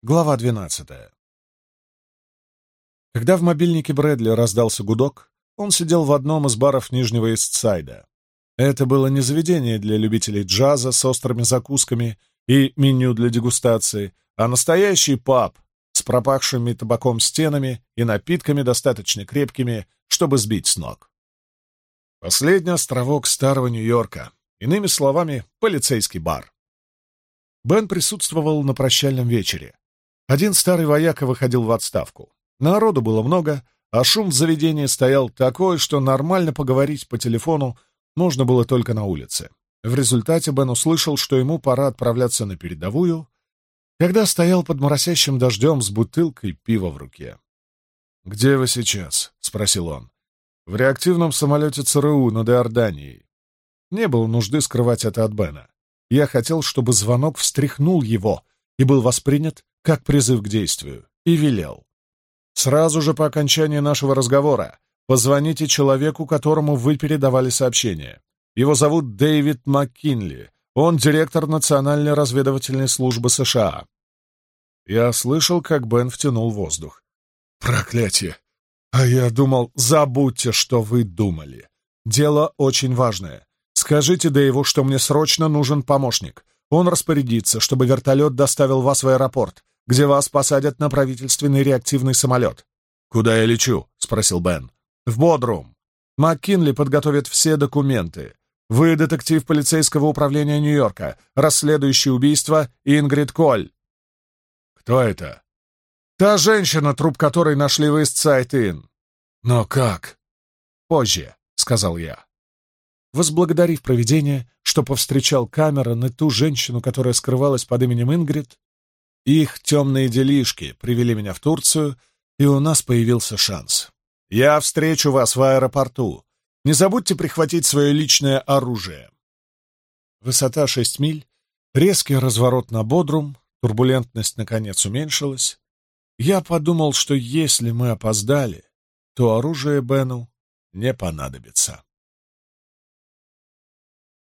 Глава 12. Когда в мобильнике Брэдли раздался гудок, он сидел в одном из баров Нижнего Истсайда. Это было не заведение для любителей джаза с острыми закусками и меню для дегустации, а настоящий паб с пропахшими табаком стенами и напитками достаточно крепкими, чтобы сбить с ног. Последний островок старого Нью-Йорка, иными словами, полицейский бар. Бен присутствовал на прощальном вечере. Один старый вояка выходил в отставку. Народу было много, а шум в заведении стоял такой, что нормально поговорить по телефону можно было только на улице. В результате Бен услышал, что ему пора отправляться на передовую, когда стоял под моросящим дождем с бутылкой пива в руке. «Где вы сейчас?» — спросил он. «В реактивном самолете ЦРУ над Иорданией». Не было нужды скрывать это от Бена. Я хотел, чтобы звонок встряхнул его и был воспринят как призыв к действию, и велел. «Сразу же по окончании нашего разговора позвоните человеку, которому вы передавали сообщение. Его зовут Дэвид МакКинли, он директор Национальной разведывательной службы США». Я слышал, как Бен втянул воздух. «Проклятие! А я думал, забудьте, что вы думали. Дело очень важное. Скажите Дэйву, что мне срочно нужен помощник. Он распорядится, чтобы вертолет доставил вас в аэропорт где вас посадят на правительственный реактивный самолет». «Куда я лечу?» — спросил Бен. «В Бодрум. МакКинли подготовит все документы. Вы детектив полицейского управления Нью-Йорка, расследующий убийство Ингрид Коль». «Кто это?» «Та женщина, труп которой нашли в Истсайт-Ин». «Но как?» «Позже», — сказал я. Возблагодарив провидение, что повстречал Камерон и ту женщину, которая скрывалась под именем Ингрид, их темные делишки привели меня в Турцию, и у нас появился шанс. Я встречу вас в аэропорту. Не забудьте прихватить свое личное оружие. Высота шесть миль, резкий разворот на Бодрум, турбулентность, наконец, уменьшилась. Я подумал, что если мы опоздали, то оружие Бену не понадобится.